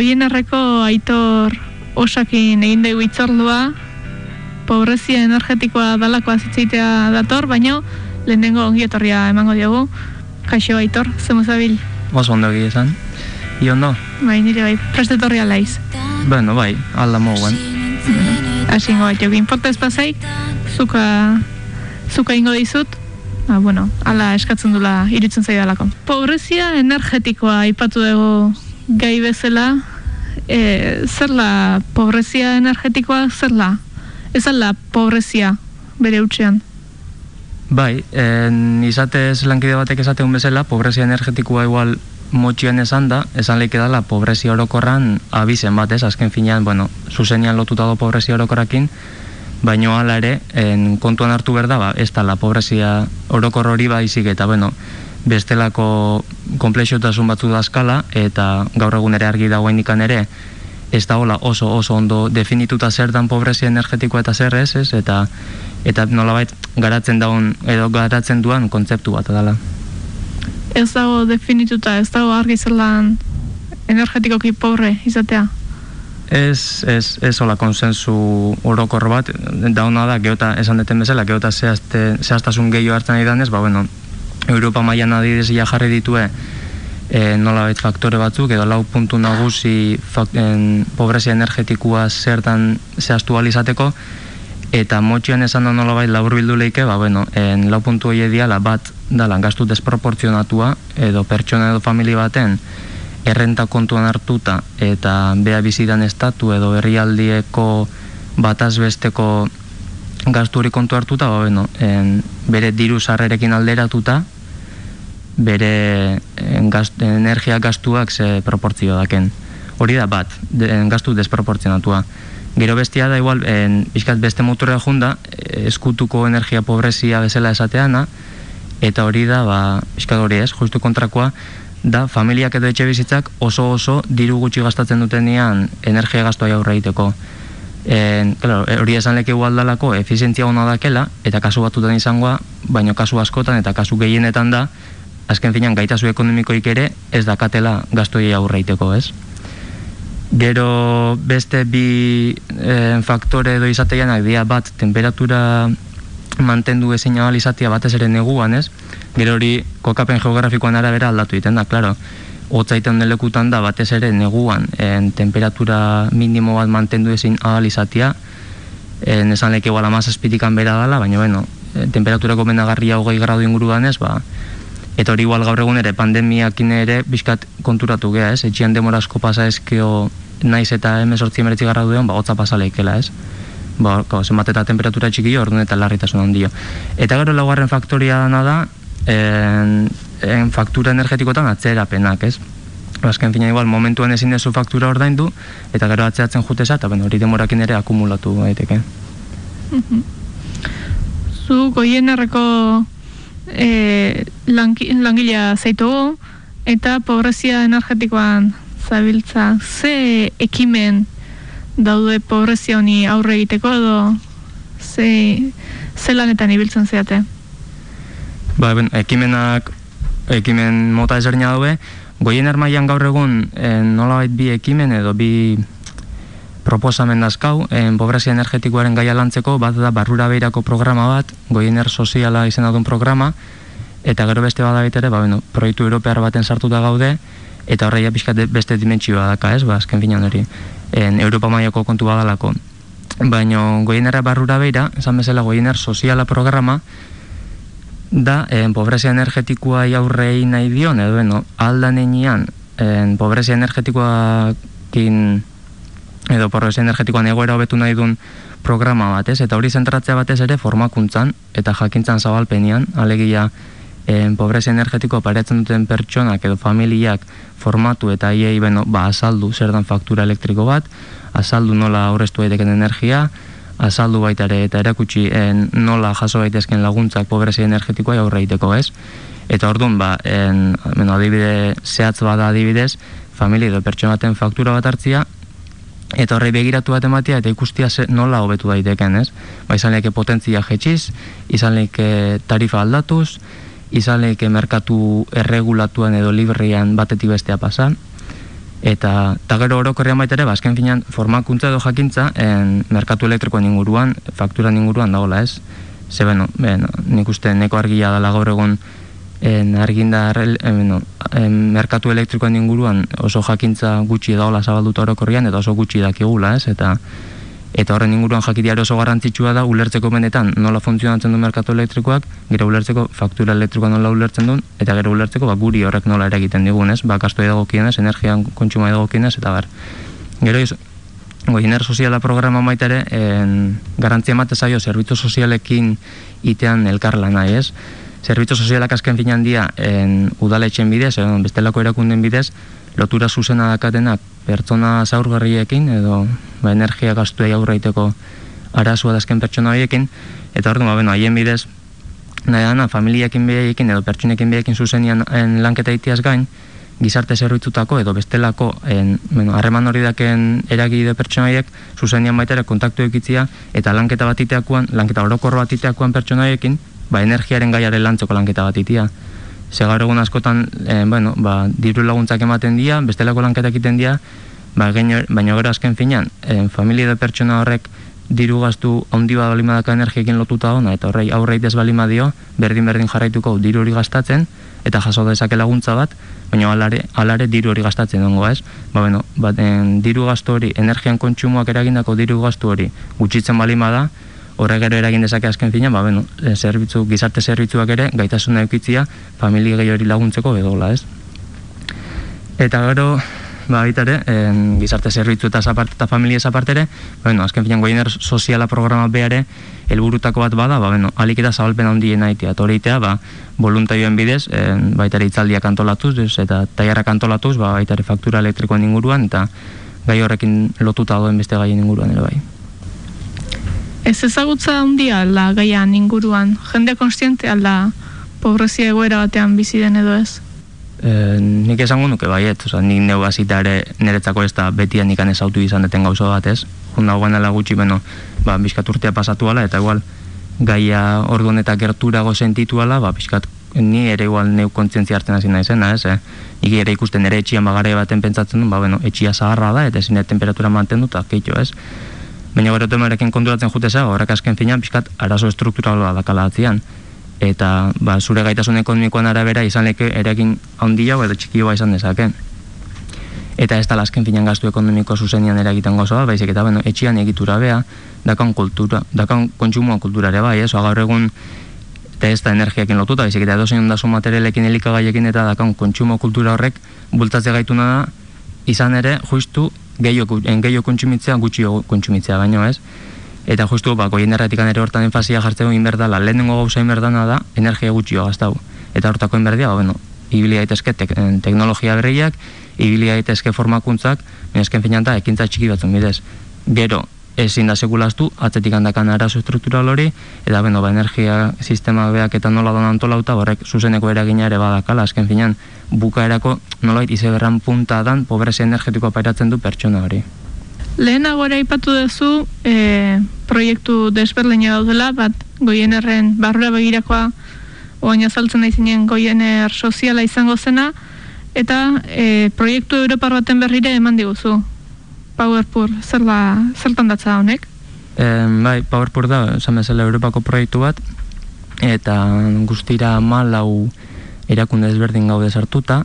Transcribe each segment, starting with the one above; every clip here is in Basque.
goienerreko aitor osakin egin dugu itzordua, pobrezia energetikoa dalako azitzeitea dator, baino lehenengo ongi etorria emango diogu. Kaixo aitor, zemu zabil? Oso ondo egia esan. Ondo? Bai, nire bai, prestetorria laiz. Bueno, bai, alda moguen. Asi ingo bat, jokin porta espazai, zuka, zuka ingo dizut, ah, bueno, ala eskatzen dula iritzen zaidalako. Pobrezia energetikoa aipatu dugu gai bezala, e, zer la pobrezia energetikoa, zer la? Ez ala pobrezia bere utxean? Bai, en, izatez lankide batek esateun bezala, pobrezia energetikoa igual motxioan esan da, esan leike dala pobrezia orokorran abizen bat, ez? Azken finean, bueno, zuzenian lotuta do pobrezia orokorrakin, baino hala ere, en, kontuan hartu berda, ba, ez da la pobrezia orokor hori baizik eta, bueno, bestelako komplexiotasun batzu da eskala, eta gaur egun ere argi dagoen ikan ere, ez da hola oso oso ondo definituta zer dan pobrezia energetikoa eta zer ez, ez? Eta, eta nolabait garatzen daun, edo garatzen duan kontzeptu bat dela. Ez dago definituta, ez dago argi zelan energetikoki pobre izatea? Ez, ez, ez hola konsensu orokor bat, da hona da, geota, esan deten bezala, geota zehazte, zehaztasun gehiago hartzen nahi danez, ba, bueno, Europa mailan adidez ja jarri ditue e, nola bait faktore batzuk, edo lau puntu nagusi fak, en, pobrezia energetikoa zertan zehaztu izateko, eta motxioan esan da nola bait labur bildu leike, ba, bueno, en lau puntu hori ediala bat da gastu desproportzionatua, edo pertsona edo familia baten, errenta kontuan hartuta eta bea bizidan estatu edo herrialdieko batazbesteko gasturi kontu hartuta, ba, bueno, en, bere diru sarrerekin alderatuta, bere en, gast, energia gastuak ze proportzio daken. Hori da bat, de, gastu desproportzionatua. Gero bestia da igual, en, beste motorra junda, eskutuko energia pobrezia bezala esateana, eta hori da, ba, bizkat hori ez, justu kontrakoa, da familiak edo etxe bizitzak oso oso diru gutxi gastatzen dutenean energia gastoa aurre egiteko. En, claro, hori esan leke igualdalako efizientzia hona dakela, eta kasu batutan izangoa, baino kasu askotan eta kasu gehienetan da, azken finan gaitazu ekonomikoik ere ez dakatela gastoi aurre egiteko, ez? Gero beste bi e, faktore edo izateianak dia bat temperatura mantendu ezin izatea batez ere neguan, ez? Gero hori kokapen geografikoan arabera aldatu egiten da, klaro. Otzaiten lekutan da batez ere neguan en, temperatura minimo bat mantendu ezin ahal izatea, en, esan leke igual amaz espitikan bera dala, baina bueno, temperatura gomenagarria hogei gradu inguruan ez, ba, eta hori igual gaur egun ere pandemiakin ere bizkat konturatu gea, ez? Etxian demorazko pasa ezkeo naiz eta emezortzi emeretzi duen, ba, hotza pasa leikela, ez? Ba, zenbat eta temperatura txikio, orduan eta larritasun handio. Eta gero laugarren faktoria dana da, en, en faktura energetikotan atzerapenak, ez? Azken fina igual, momentuan ezin dezu faktura ordaindu, eta gero atzeatzen juteza, eta ben, hori demorakin ere akumulatu daiteke. Mm Zu goienerreko e, langilea zaitu eta pobrezia energetikoan zabiltza ze ekimen daude pobrezia honi aurre egiteko edo ze, ze lanetan ibiltzen zeate? Ba, ben, ekimenak ekimen mota ezberdina daue goien ermaian gaur egun en, nolabait bi ekimen edo bi proposamen dazkau, en pobrezia energetikoaren gaia lantzeko, bat da barrura beirako programa bat, goiener soziala izan duen programa, eta gero beste bada bitere, ba, bueno, proiektu europear baten sartuta gaude, eta horreia pixka beste dimentsioa daka, ez, ba, azken finan hori, en Europa maiako kontu badalako. Baina goienera barrura beira, esan bezala goiener soziala programa, da, en pobrezia energetikoa aurrei nahi dion, edo, bueno, aldan enean, en pobrezia energetikoakin edo porroz energetikoan egoera hobetu nahi duen programa batez, eta hori zentratzea batez ere formakuntzan eta jakintzan zabalpenian, alegia en, pobrezia energetiko paretzen duten pertsonak edo familiak formatu eta iei beno, ba, azaldu zer dan faktura elektriko bat, azaldu nola aurreztu daiteken energia, azaldu baita ere eta erakutsi en, nola jaso daitezken laguntzak pobrezia energetikoa aurre egiteko ez. Eta orduan, ba, en, bueno, adibide, zehatz bada adibidez, familia edo pertsonaten faktura bat hartzia, eta horrei begiratu bat ematea eta ikustia nola hobetu daiteken, ez? Ba, izan leheke potentzia jetxiz, izan leheke tarifa aldatuz, izan leheke merkatu erregulatuan edo librean batetik bestea pasan, eta ta gero orokorrean baita ere, ba, finan, formakuntza edo jakintza, en, merkatu elektrikoen inguruan, faktura inguruan dagoela ez. Ze beno, beno, nik uste neko argia dela gaur egun en, argindar en, en, merkatu elektrikoen inguruan oso jakintza gutxi dagoela zabalduta orokorrian, eta oso gutxi dakigula ez, eta eta horren inguruan jakitea oso garrantzitsua da ulertzeko benetan nola funtzionatzen du merkatu elektrikoak, gero ulertzeko faktura elektrikoa nola ulertzen duen, eta gero ulertzeko ba, guri horrek nola eragiten digun, ez? Ba, kastu edago kienez, energian kontsuma edago kienez, eta bar. Gero iz, goiner soziala programa maitere, en, garantzia mate zaio, zerbitzu sozialekin itean elkar nahi, ez? Zerbitzu sozialak azken finan dia, en, udaletxen bidez, en, bestelako erakunden bidez, lotura zuzena dakatenak pertsona zaurgarriekin edo ba, energia gastuei aurraiteko arazua dazken pertsona horiekin. Eta hor ba, bueno, haien bidez nahi dana, familiakin behiekin edo pertsonekin behiekin zuzenian en lanketa itiaz gain gizarte zerbitzutako edo bestelako en, bueno, harreman hori daken eragide pertsonaiek zuzenian baitera kontaktu ekitzia eta lanketa bat iteakuan, lanketa orokor bat iteakuan pertsonaiekin ba, energiaren gaiaren lantzeko lanketa bat itea ze gaur egun askotan, e, bueno, ba, diru laguntzak ematen dira, bestelako lanketak egiten dira, ba, baina gero azken finan, e, familia da pertsona horrek diru gaztu handi bat balima daka energiekin lotuta ona, eta horrei aurreit ez balima dio, berdin-berdin jarraituko diru hori gastatzen, eta jaso dezake laguntza bat, baina alare, alare diru hori gastatzen dongo ez. Ba, bueno, bat, en, diru gastu hori, energian kontsumoak eragindako diru gastu hori gutxitzen balima da, horre gero eragin dezake azken fina, ba, bueno, eh, zerbitzu, gizarte zerbitzuak ere, gaitasuna eukitzia, familia gehi hori laguntzeko bedola, ez? Eta gero, ba, ere, en, gizarte zerbitzu eta zaparte eta familia zaparte ere, bueno, azken finan goiner soziala programa beare, helburutako bat bada, ba, bueno, alik eta zabalpen handien aitea, eta hori itea, ba, voluntarioen bidez, en, baita ere itzaldiak antolatuz, ez, eta taiarrak antolatuz, ba, baita ere faktura elektrikoen inguruan, eta gai horrekin lotuta doen beste gaien inguruan ere bai. Ez ezagutza handia alda gaian inguruan, jende konstiente alda pobrezia egoera batean bizi den edo ez? E, nik esango nuke baiet, oza, nik neu azita ere niretzako ez da betian nikan ez autu izan deten gauzo bat ez. Honda guan dela gutxi, beno, ba, bizkat urtea pasatu ala, eta igual gaia orduan eta gerturago sentitu ala, ba, bizkat ni ere igual neu kontzientzia hartzen hasi naizena, ez, eh? Iki ere ikusten ere etxian bagare baten pentsatzen du, ba, bueno, etxia zaharra da, eta zine temperatura mantendu, eta keitxo, ez? Baina gero temarekin konturatzen jute zago, horrek azken finan, pixkat, arazo estrukturaloa dakala atzian. Eta, ba, zure gaitasun ekonomikoan arabera izan leke erekin handia edo txikioa izan dezake. Eta ez da azken finan gastu ekonomiko zuzenian eragiten gozoa, baizik eta bueno, etxian egitura bea, dakan kultura, dakan kontsumoa kulturare bai, ez, gaur egun eta ez da energiakin lotuta, baizik eta edozein ondazu materialekin elikagaiekin eta dakan kontsumo kultura horrek bultatze gaituna da, izan ere, justu, gehiago, gehiago kontsumitzea, gutxi kontsumitzea baino ez. Eta justu, ba, goien erratikan ere hortan enfazia jartzeko inberdala, lehenengo gauza inberdana da, energia gutxio gaztau. Eta hortako inberdia, ba, bueno, ibili daitezke tek, eh, teknologia berriak, ibili daitezke formakuntzak, esken finanta, ekintza txiki batzun bidez. Gero, ezin da sekulaztu, atzetik handakan arazo struktural hori, eta beno, ba, energia sistema beak eta nola donan antolauta, horrek zuzeneko eragina ere badakala, azken finan, bukaerako nolait izeberran punta dan, pobrezia energetikoa pairatzen du pertsona hori. Lehenago ere ipatu duzu, e, proiektu desberdina daudela, bat goienerren barrura begirakoa, oain azaltzen nahi zinen goiener soziala izango zena, eta e, proiektu Europar baten berrire eman diguzu. Powerpool, zer da, zertan datza honek? E, bai, Powerpool da, esan bezala Europako proiektu bat, eta guztira malau erakunde ezberdin gaude sartuta,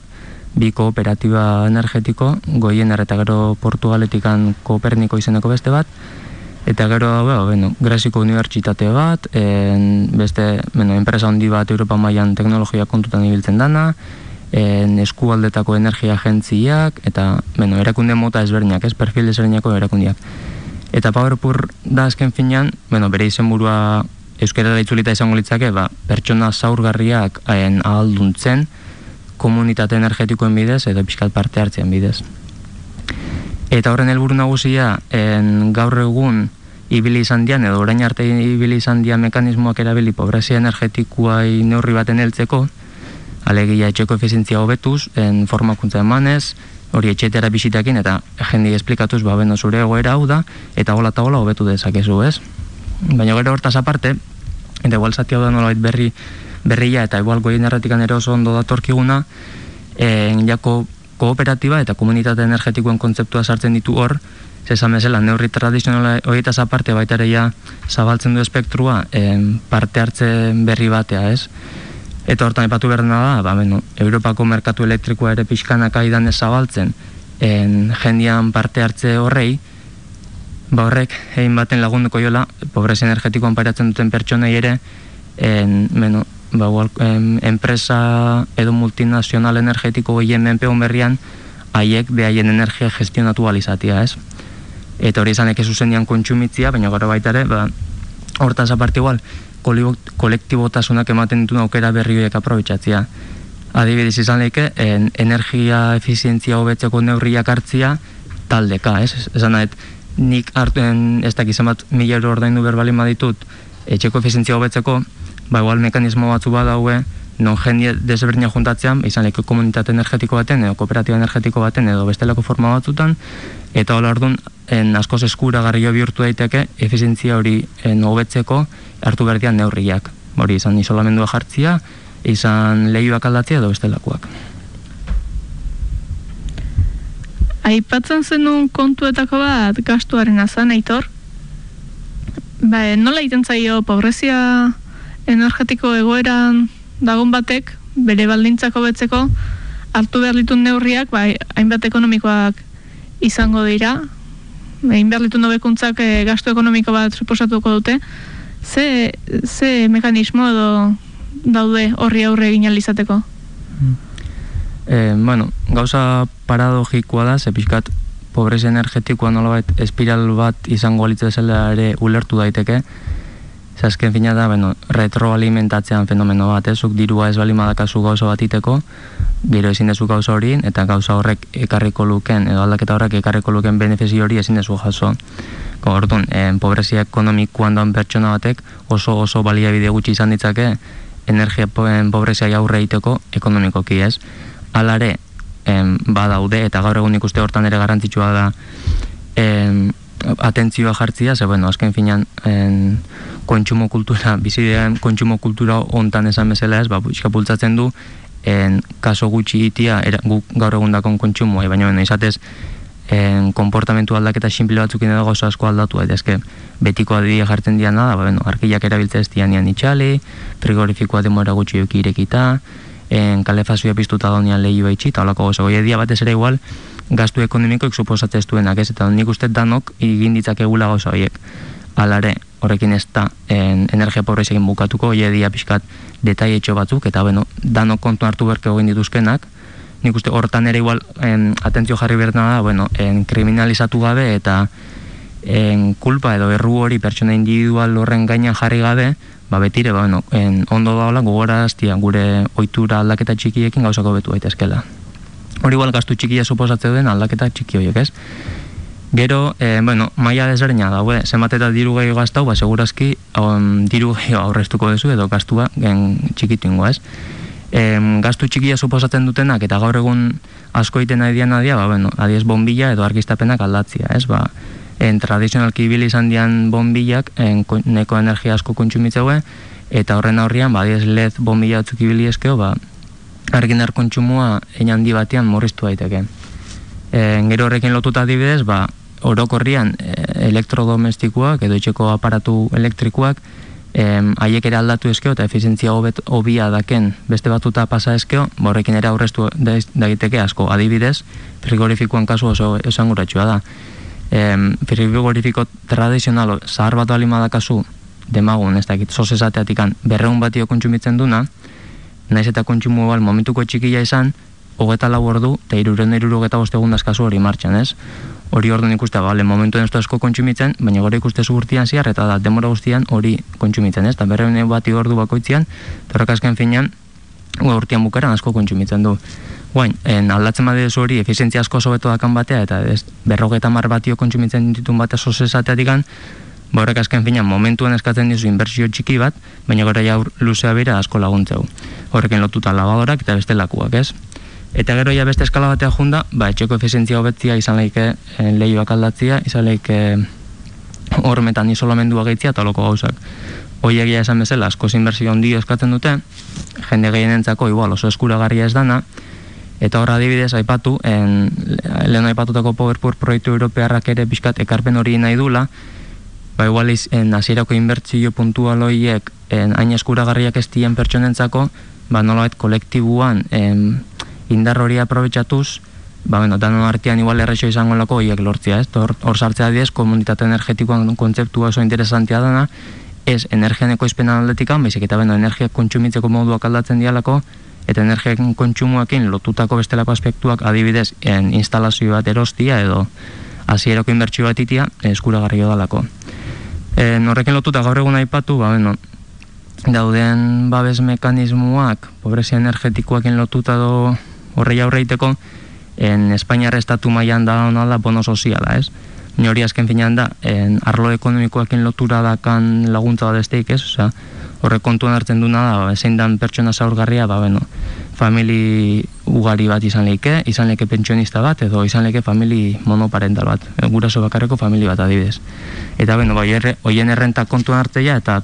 bi kooperatiba energetiko, goien eta gero Portugaletikan kooperniko izeneko beste bat, eta gero, bueno, bueno, Grasiko Unibertsitate bat, en, beste, bueno, enpresa handi bat Europa mailan teknologia kontutan ibiltzen dana, en eskualdetako energia agentziak eta bueno, erakunde mota ezberdinak, ez perfil ezberdinako erakundiak. Eta Powerpur da azken finean, bueno, bere izenburua euskara da itzulita izango litzake, ba, pertsona zaurgarriak haien ahalduntzen komunitate energetikoen bidez edo pixkat parte hartzen bidez. Eta horren helburu nagusia, en gaur egun ibili izan dian, edo orain arte ibili izan dian mekanismoak erabili pobrezia energetikoa neurri baten heltzeko, alegia etxeko efizientzia hobetuz, en formakuntza emanez, hori etxetera bisitakin, eta jendi esplikatuz, ba, beno zure egoera hau da, eta gola eta gola hobetu dezakezu, ez? Baina gero hortaz aparte, eta igual zati hau da nolabait berri, berria, eta igual goien erratikan ere oso ondo datorkiguna, en jako kooperatiba eta komunitate energetikoen kontzeptua sartzen ditu hor, zesan bezala, neurri tradizionala horietaz aparte baita ere ja zabaltzen du espektrua en, parte hartzen berri batea, ez? Eta hortan ipatu behar da, ba, bueno, Europako merkatu elektrikoa ere pixkanak aidan ez zabaltzen, en, jendian parte hartze horrei, ba horrek, egin baten lagunduko jola, pobrezi energetikoan pairatzen duten pertsonei ere, en, bueno, ba, en, enpresa edo multinazional energetiko gehien menpeon berrian, haiek behaien energia gestionatu alizatia, ez? eta hori izan ekezu zendian kontsumitzia, baina gara baita ere, ba, hortaz aparte igual, kolektibotasunak ematen dituen aukera berri horiek aprobetsatzia. Adibidez izan lehike, en, energia efizientzia hobetzeko neurriak hartzia taldeka, ez? Esan nahet, nik hartuen ez dakiz emat mila euro ordaindu berbalin baditut etxeko efizientzia hobetzeko, ba igual mekanismo batzu badaue, non jendie desberdina juntatzean, izan lehiko komunitate energetiko baten, edo kooperatiba energetiko baten, edo bestelako forma batzutan, eta hola orduan, en askoz eskura bihurtu daiteke, efizientzia hori en hobetzeko hartu berdian neurriak. Hori izan isolamendua jartzia, izan lehioak aldatzea edo bestelakoak. Aipatzen zenun kontuetako bat gastuaren azan, aitor? Ba, nola iten zaio pobrezia energetiko egoeran dagon batek, bere baldintzako betzeko, hartu behar ditun neurriak, bai, hainbat ekonomikoak izango dira, egin behar ditun nobekuntzak e, gastu ekonomiko bat suposatuko dute, ze, ze mekanismo edo daude horri aurre egin alizateko? E, bueno, gauza paradogikoa da, ze pixkat pobrezia energetikoa nolabait espiral bat izango zela ere ulertu daiteke, Zazken fina da, bueno, retroalimentatzean fenomeno bat, ez, dirua ez bali madakazu gauza bat iteko, gero ezin dezu gauza hori, eta gauza horrek ekarriko luken, edo aldaketa horrek ekarriko luken benefizi hori ezin dezu jaso. Gordun, en, pobrezia ekonomikoan doan pertsona batek oso oso baliabide gutxi izan ditzake energia en, pobrezia jaurre iteko ekonomikoki ez. Alare, en, badaude, eta gaur egun ikuste hortan ere garrantzitsua da en, atentzioa jartzia, ze bueno, azken finan en, kontsumo kultura, bizidean kontsumo kultura hontan esan bezala ez, ba, bultzatzen du, en, kaso gutxi itia, era, gu, gaur egundakon kontsumoa, baina bueno, izatez, en, komportamentu aldaketa simple batzukin edo gauza asko aldatu, eta ezke, betiko adia jartzen dian da, ba, bueno, arkiak erabiltza ez dian nian itxali, frigorifikoa demora gutxi joki irekita, en, kalefazioa piztuta da nian lehi baitxi, eta holako gozo, edia batez ere igual, gastu ekonomikoek suposatzen ez duenak ez, eta nik uste danok egin ditzakegula gauza horiek. Alare, horrekin ez da en, energia pobrez egin bukatuko, hie dia pixkat detaietxo batzuk, eta bueno, danok kontu hartu berke egin dituzkenak, nik uste hortan ere igual en, atentzio jarri berna da, bueno, en, kriminalizatu gabe eta en, kulpa edo erru hori pertsona individual horren gainean jarri gabe, ba betire, ba, bueno, en, ondo da hola, gogoraztia gure ohitura aldaketa txikiekin gauzako betu daitezkela. Hori igual gastu txikia suposatzen den aldaketa txiki horiek, ez? Gero, e, bueno, maia desberdina da, zenbat eta diru gehiago gaztau, ba, segurazki on, diru gehiago aurreztuko duzu edo gastua gen txikitu ingo, ez? E, gastu txikia suposatzen dutenak eta gaur egun asko iten nahi dian adia, ba, bueno, adiez bombilla edo argiztapenak aldatzia, ez? Ba, en tradizionalki ibili izan dian bombillak en, neko energia asko kontsumitzeue, eta horren aurrian, ba, adiez led bombilla batzuk ibili eskeo, ba, argindar kontsumoa egin handi batean morriztu daiteke. E, gero horrekin lotuta adibidez, ba, orokorrian e, elektrodomestikoak edo etxeko aparatu elektrikoak haiek ere aldatu ezkeo eta efizientzia hobet hobia daken beste batuta pasa ezkeo, borrekin ere aurreztu daiteke asko adibidez, frigorifikoan kasu oso esanguratxua da. E, frigorifiko tradizional zahar bat alima da kasu demagun, ez dakit, sosesateatik berreun batio kontsumitzen duna, naiz eta kontsumo bal momentuko txikia izan, hogeta lau ordu, eta iruren iruro geta kasu hori martxan, ez? Hori orduan ikuste, bale, momentu ez asko kontsumitzen, baina gore ikuste zugurtian ziar, eta da, demora guztian hori kontsumitzen, ez? Eta berreune bati ordu bakoitzian, torrak azken finean, urtean bukaran asko kontsumitzen du. Guain, en, aldatzen bade hori, efizientzia asko sobeto dakan batea, eta ez, berrogeta mar batio kontsumitzen ditun batea sosesateatik an, Borrek azken finean, momentuan eskatzen dizu inbertsio txiki bat, baina gara jaur luzea bera asko laguntzeu. Horrekin lotuta lavadorak eta beste lakuak, ez? Eta gero ja beste eskala batea junda, ba, etxeko efizientzia hobetzia izan leike eh, lehioak aldatzia, izan leike hormetan isolamendua gehitzia eta loko gauzak. Hoi egia esan bezala, asko inbertsio handi eskatzen dute, jende gehienentzako igual oso eskuragarria ez dana, Eta hor adibidez, aipatu, en, lehen aipatutako PowerPoint proiektu europearrak ere pixkat ekarpen hori nahi dula, ba igual en, azierako inbertzio puntualoiek en, hain eskuragarriak ez dien pertsonentzako, ba nolabait kolektibuan en, indar hori aprobetsatuz, ba bueno, danon artean igual errexo izango lako hiek lortzia, ez? Hor, hor sartzea diez, komunitate energetikoan kontzeptua oso interesantia dana, ez energian ekoizpena aldetikan, baizik eta beno, energia kontsumitzeko moduak aldatzen dialako, eta energia kontsumoakin lotutako bestelako aspektuak adibidez en instalazio bat erostia edo hasierako inbertsio bat itia eskuragarri dalako. E, norrekin lotuta gaur egun aipatu, ba, bueno, dauden babes mekanismoak pobrezia energetikoakin lotuta do horrei aurreiteko en Espainiar estatu mailan da ona da bono soziala, ez? Ni hori azken finean da, en arlo ekonomikoakin lotura dakan laguntza bat esteik, ez? Osea, horre kontuan hartzen duna da, ba, zein dan pertsona zaurgarria, ba, bueno, famili ugari bat izan leke, izan leke pentsionista bat, edo izan leke famili monoparental bat, guraso bakarreko famili bat adibidez. Eta, bueno, bai, erre, oien errenta kontuan hartzea, eta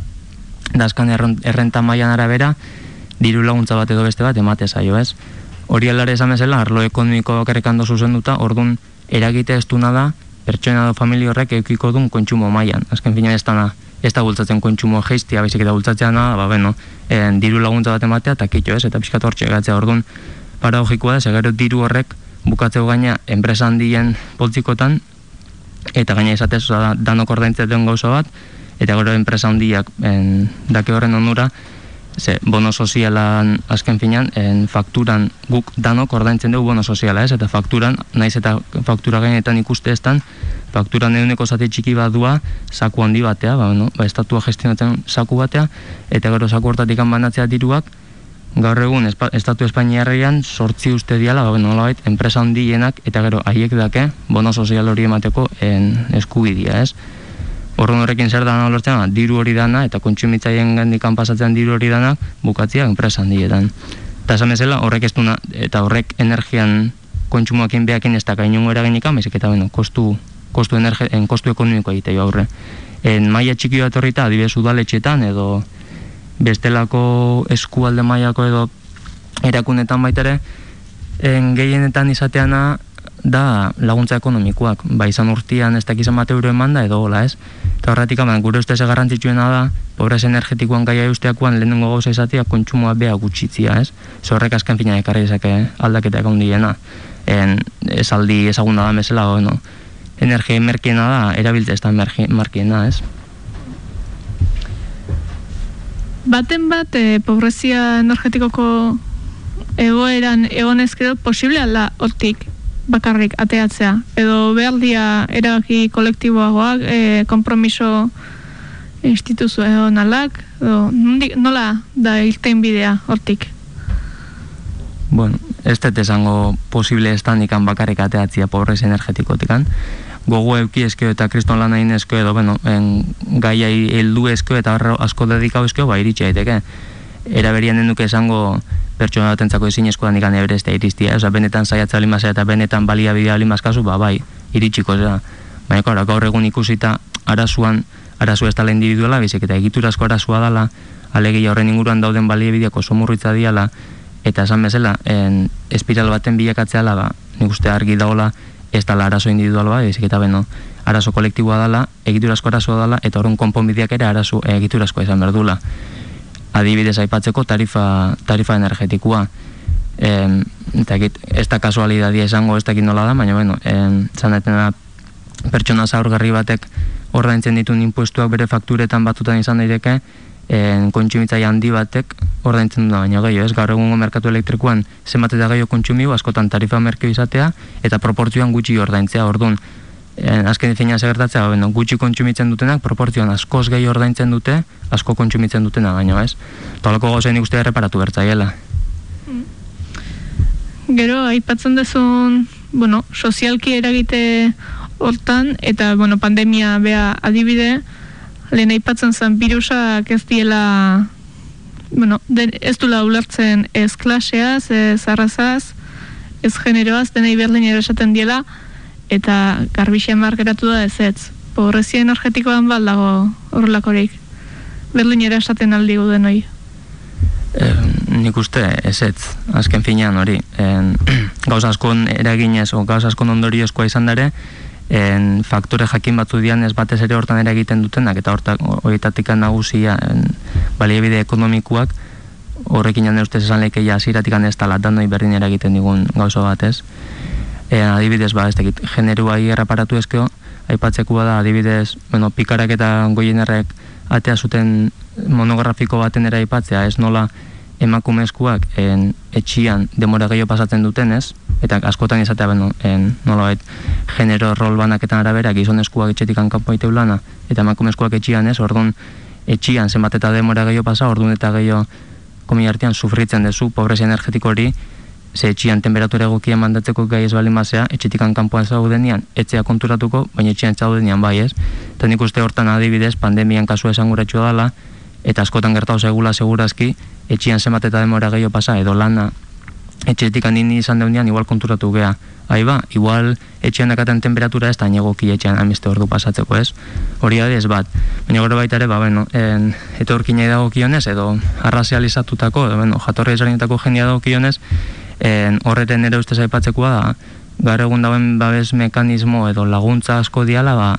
dazkan errenta mailan arabera, diru laguntza bat edo beste bat emate zaio, ez? Hori alare esan bezala, arlo ekonomiko bakarrekando zuzen duta, orduan eragite ez da, pertsona edo famili horrek eukiko duen kontsumo mailan. Azken fina ez dana, ez da bultzatzen kontsumo geistia, baizik eta bultzatzen da, ba, bueno, en, diru laguntza bat ematea, eta kitxo ez, eta pixkat hortxe gatzea, orduan, paradogikoa da, segero diru horrek bukatzeu gaina enpresa handien poltzikotan, eta gaina izatez, oza, danok ordaintzea den gauza bat, eta gero enpresa handiak en, dake horren onura, ze bono sozialan azken finan, en fakturan guk danok ordaintzen dugu bono soziala, ez? Eta fakturan, naiz eta faktura gainetan ikuste estan, fakturan eguneko zati txiki bat dua, saku handi batea, ba, no? ba, estatua gestionatzen saku batea, eta gero saku hortatik banatzea diruak, gaur egun estatu Espainiarrean sortzi uste diala, ba, no, enpresa handienak, eta gero haiek dake, bono sozial hori emateko en eskubidia, ez? Horren horrekin zer dana lortzen, ba, diru hori dana, eta kontsumitzaien gandikan pasatzen diru hori dana, bukatzia enpresa handietan. Eta esan bezala, horrek ez duna, eta horrek energian kontsumoakin behakin ez da gainungo eraginika, bezik eta bueno, kostu, kostu, energe, en kostu ekonomiko egitea aurre. En maia txiki bat horrita, adibidez udaletxetan, edo bestelako eskualde mailako edo erakunetan baitere, en gehienetan izateana da laguntza ekonomikoak, ba izan urtian ez dakizan bat euro eman da edo hola ez. Eta horretik aman, gure ustez garrantzitsuena da, pobrez energetikoan gaia usteakoan lehenengo gauza izatea kontsumoa beha gutxitzia ez. Zorrek azken fina ekarri ezake aldaketa egon diena. En, esaldi ezaguna da mesela, bueno, energia merkiena da, erabiltze ez da merkiena ez. Baten bat, e, pobrezia energetikoko egoeran egon ezkero, posible ala hortik bakarrik ateatzea. Edo behaldia erabaki kolektiboagoak e, kompromiso instituzio nalak edo nola da ilten bidea hortik? Bueno, ez dut esango posible ez ikan bakarrik ateatzia pobrez energetikotikan. Gogo euki eskio eta kriston lan hain eskio edo bueno, en, gaiai heldu eskio eta asko dedikau eskio ba iritsi daiteke. Eraberian den duke esango pertsona batentzako ezin eskoan ikan eberestea iristia, oza, benetan saiatza limazea eta benetan balia bidea limazkazu, ba, bai, iritsiko, oza, baina, kora, gaur egun ikusita, arazuan, arazu ez tala individuala, bizik, eta egiturazko arazua dala, alegia horren inguruan dauden balia bideako somurritza diala, eta esan bezala, en, espiral baten bilakatzeala, ba, nik uste argi daola, ez dala arazo individual ba, bizik, eta beno, arazo kolektiboa dala, egiturazko arazoa dala, eta horren konponbideak ere arazo egiturazkoa izan berdula adibidez aipatzeko tarifa, tarifa energetikoa. E, ez da kasualidadia esango ez dakit nola da, baina bueno, e, zanetena pertsona zaurgarri batek ordaintzen ditun impuestuak bere fakturetan batutan izan daiteke, en kontsumitzaile handi batek ordaintzen du baina gehiago, ez gaur egungo merkatu elektrikoan zenbat eta gehiago kontsumiu askotan tarifa merkeo izatea eta proportzioan gutxi ordaintzea. Orduan, azken dizena segertatzea, bueno, gutxi kontsumitzen dutenak proportzioan askoz gehi ordaintzen dute, asko kontsumitzen dutena baino, ez? Talako gauzen ikuste erreparatu bertzaiela. Mm. Gero, aipatzen dezun, bueno, sozialki eragite hortan, eta, bueno, pandemia bea adibide, lehen aipatzen zen virusak ez diela, bueno, den, ez dula ulertzen ez klaseaz, ez arrazaz, ez generoaz, denei berdin esaten diela, eta garbixen markeratu da ez ez. Pobrezia energetikoan baldago horrelakorik. Berlinera esaten aldi guden hoi. Eh, nik uste ezetz, azken finean hori. En, gauz askon eraginez, o gauz askon ondoriozkoa izan dare, en, faktore jakin batzu dian ez batez ere hortan ere egiten dutenak, eta hortak horietatik nagusia en, baliebide ekonomikuak, horrekin jande ustez esan lekeia ziratik ez talatan noi berdin egiten digun gauza bat ez. E, adibidez, ba, ez dakit, generua erraparatu ezkeo, aipatzeko da, adibidez, bueno, pikarak eta goienerrek atea zuten monografiko baten era aipatzea, ez nola emakumezkoak en, etxian demora gehiago pasatzen duten ez, eta askotan izatea beno, en, nola bait, genero rol banaketan arabera, gizonezkoak etxetik hankapo lana, eta emakumezkoak etxian ez, orduan etxian zenbat eta demora gehiago pasa, orduan eta gehiago komi artean sufritzen dezu, pobrezia energetiko hori, ze etxian temperatura egokia mandatzeko gai ez bali mazea, etxetik kanpoan zaudenian, etxea konturatuko, baina etxean zaudenian bai ez. Eta nik uste hortan adibidez, pandemian kasu esan dala, eta askotan gertau segula segurazki, etxian zenbat eta demora gehiago pasa, edo lana etxetik handin izan deunean, igual konturatu gea. Ahi ba, igual etxean dakaten temperatura ez da negoki etxean amiste ordu pasatzeko ez. Hori da ez bat. Baina gero baita ere, ba, bueno, en, dago kionez, edo arrazializatutako, edo, bueno, jatorri ezarindetako jendia dago kionez, horreten ere ustez aipatzekoa da, gara egun dauen babes mekanismo edo laguntza asko diala, ba,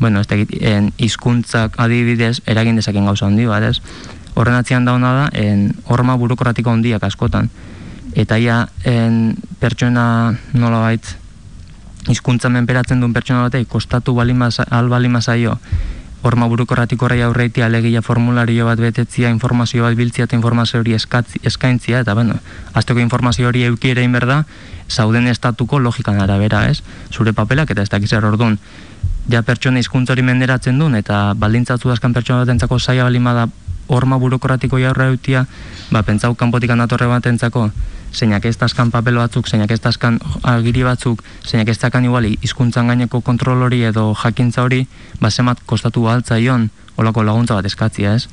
bueno, ez da, en, izkuntzak adibidez, eragin dezaken gauza handi, bat ez? Horren atzian dauna da, en, horma burokratiko handiak askotan eta ia en, pertsona nola bait izkuntza menperatzen duen pertsona batei kostatu al balimazaio horma burukorratiko rei aurreitia alegia formulario bat betetzia informazio bat biltzia eta informazio hori eskaintzia eta bueno, azteko informazio hori eukiera inberda zauden estatuko logikan arabera ez? Zure papelak eta ez dakizar orduan. Ja pertsona hizkuntza hori menderatzen duen eta baldintzatzu azkan pertsona bat entzako zaila balimada horma burokratiko jaurra eutia ba, pentsau kanpotik anatorre bat entzako zeinak ez dazkan papel batzuk, zeinak ez dazkan agiri batzuk, zeinak ez dakan iguali izkuntzan gaineko kontrol hori edo jakintza hori, basemat kostatu baltza ion, olako laguntza bat eskatzia ez.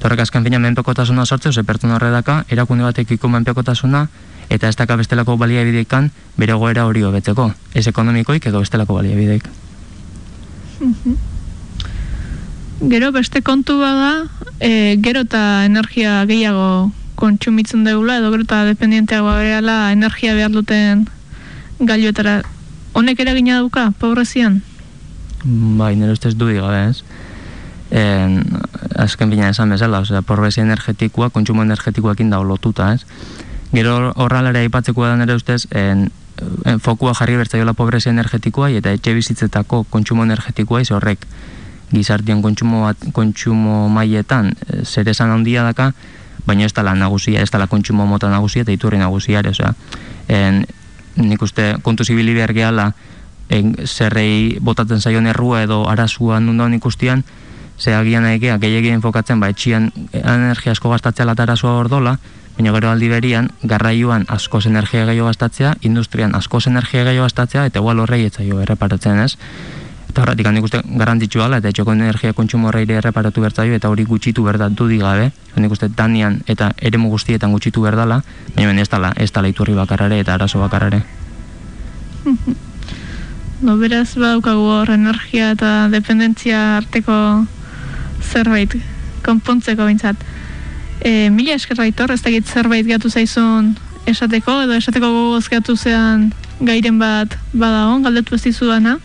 Torrek azken fina menpekotasuna sortzeu, ze pertun horre daka, erakunde batekiko menpekotasuna, eta ez daka bestelako balia bideikan, bere goera hori hobetzeko, ez ekonomikoik edo bestelako balia bideik. Mhm. Gero beste kontu bada, e, gero eta energia gehiago kontsumitzen dugula, edo gero eta dependienteagoa bereala energia behar duten gailuetara. Honek eragina duka, pobrezian? Bai, nire ustez du diga, ez? En, azken bina esan bezala, osea, pobrezia energetikoa, kontsumo energetikoakin da lotuta, ez? Gero horralera ipatzekoa da nire ustez, en, en fokua jarri bertzaiola pobrezia energetikoa eta etxe bizitzetako kontsumo energetikoa iz horrek gizartien kontsumo, kontsumo maietan eh, zer esan handia daka, baina ez la nagusia, ez la kontsumo mota nagusia eta iturri nagusia ere, osea. En, nik uste kontu zibili behar gehala, en, zerrei botatzen zaion errua edo arazua nunda honik ustean, ze agian egea, gehiagien enfokatzen, ba, etxian energia asko gastatzea lata arazua hor dola, baina gero aldi berian, garraioan askoz energia gehiago gastatzea, industrian askoz energia gehiago gastatzea, eta igual horrei etzaio erreparatzen ez. Eta horretik handik uste garantitxu ala, eta etxoko energia kontsumo horreire erreparatu bertzaio, eta hori gutxitu berdatu digabe, handik uste danian eta eremu guztietan gutxitu berdala, baina ez dala, ez dala iturri bakarare eta arazo bakarare. no, beraz, badaukagu hor energia eta dependentzia arteko zerbait, konpontzeko bintzat. E, mila eskerra itor, ez dakit zerbait gatu zaizun esateko, edo esateko gogoz gatu zean gairen bat badagon, galdetu ez dizu dana?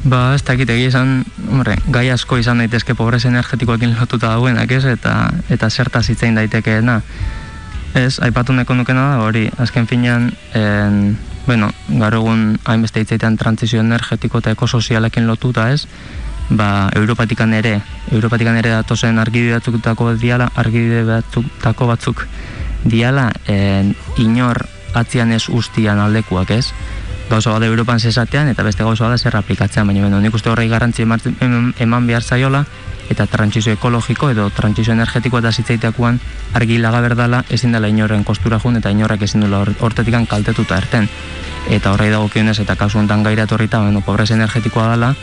Ba, ez dakit egia esan, hombre, gai asko izan daitezke pobrez energetikoekin lotuta dauenak ez, eta, eta zertaz itzein daitekeena. Ez, aipatu neko nukena da, hori, azken finean, en, bueno, gaur egun hainbeste itzeitean transizio energetiko eta ekosozialekin lotuta ez, ba, Europatikan ere, Europatikan ere datozen argide batzuk dako diala, argide batzuk dako batzuk diala, en, inor atzian ez ustian aldekuak ez, gauza bada Europan zesatean eta beste gauza bada zer aplikatzean, baina beno, nik uste horrei garrantzi eman behar zaiola eta trantzizio ekologiko edo trantzizio energetiko eta zitzaiteakuan argi laga berdala ezin dela inorren kostura jun eta inorrak ezin dela hortetikan kaltetuta erten. Eta horrei dago kionez eta kasu honetan gaira torrita, beno, pobrez energetikoa dela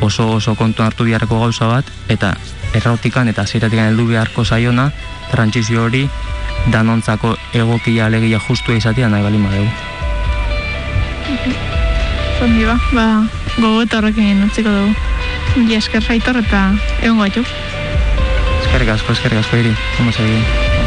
oso oso kontu hartu biharreko gauza bat eta errautikan eta ziratikan heldu beharko zaiona trantzizio hori danontzako egokia alegia justua izatea nahi bali Zondi ba, ba, gogo eta horrekin utziko dugu. Ja, esker jaitor eta egon gaitu. Eskerrik asko, eskerrik asko, iri. Como